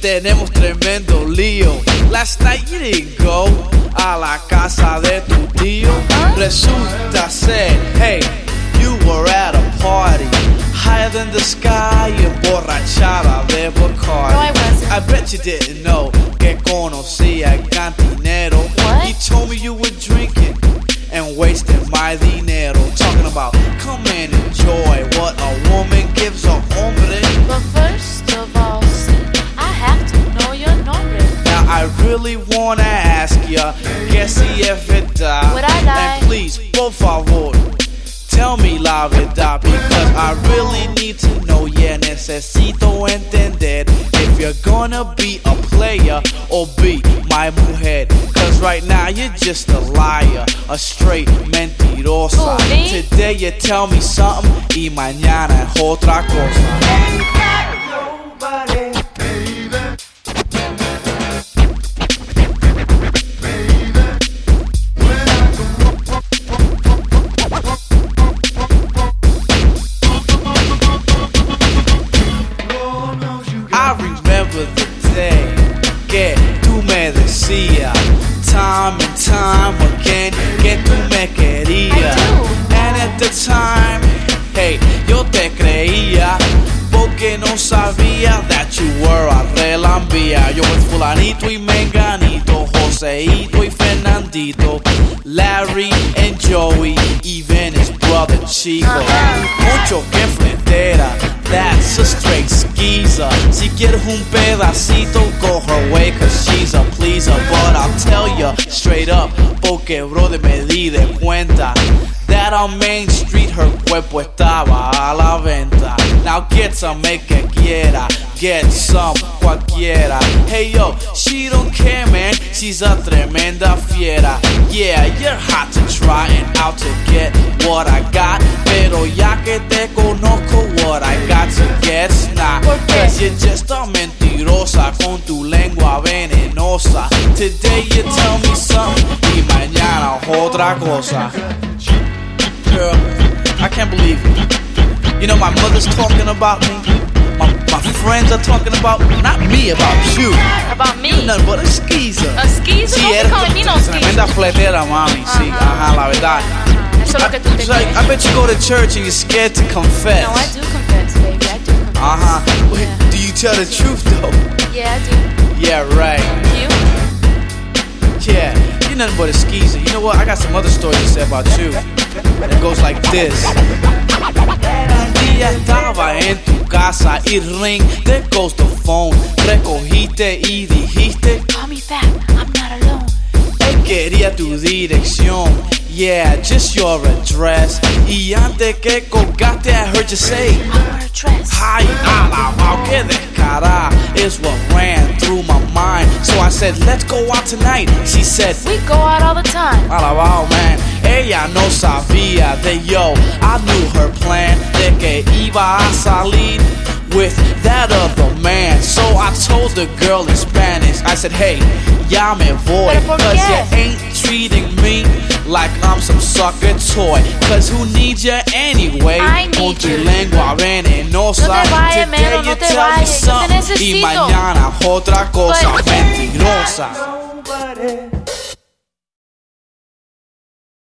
tenemos tremendo lío. Last night you didn't go a la casa de tu tío. Resulta ser, hey, you were at a party. Higher than the sky, emborrachada de Bacardi. No, I wasn't. I bet you didn't know que conocía el cantinero. What? He told me you were drinking and wasting my dinero. Talking about come and enjoy what a woman gives wanna ask ya, que si es verdad. Would I lie? And please, por favor, tell me la verdad because I really need to know. Yeah, necesito entender if you're gonna be a player or be my mujer. Cause right now you're just a liar, a straight mentirosa. Today you tell me something y mañana es otra cosa. Porque no sabía that you were a relambía. Yo with fulanito y menganito, Joseito y Fernandito, Larry and Joey, even his brother Chico. Mucho que frontera, that's a straight skeezer. Si quieres un pedacito, go her way, cause she's a pleaser. But I'll tell ya straight up, porque brother me di de cuenta. That on Main Street her cuerpo estaba a la venta. Now get some, make que quiera. Get some, cualquiera. Hey yo, she don't care, man. She's a tremenda fiera. Yeah, you're hot to try and out to get what I got. Pero ya que te conozco, what I got to get's not. ¿Por? Cause you're just a mentirosa con tu lengua venenosa. Today you tell me something y mañana otra cosa. Can't believe it. You know, my mother's talking about me. My, my friends are talking about not me, about you. About me. You're nothing but a skeezer. A skeezer? Sí, eres calling me no tremenda fletera, mami. Sí, Ajá. la verdad. Eso es lo que tú te It's like. I bet you go to church and you're scared to confess. No, I do confess, baby. I do confess. Uh huh. Yeah. do you tell the truth though? Yeah, I do. Yeah, right. You? Yeah, you're nothing but a skeezer. You know what? I got some other stories to say about you. It goes like this. Un día estaba en tu casa y ring, there goes the phone. Recogiste y dijiste Call me back. I'm not alone. Él quería tu dirección. Yeah, just your address. Y antes que colgaste, I heard you say, I'm her dress. Ay, alabao, que descarada is what ran through my mind. So I said, let's go out tonight. She said, We go out all the time. alabao, man. Ella no sabía de yo. I knew her plan de que iba a salir with that other man. So I told the girl in Spanish, I said, hey, ya me voy. ¿Pero Cause you ain't treating me like I'm some sucker toy. Cause who needs you anyway? I Con need tu you. lengua venenosa. No Today Melo, no you te tell me vayas, te something Y mañana otra cosa But- mentirosa.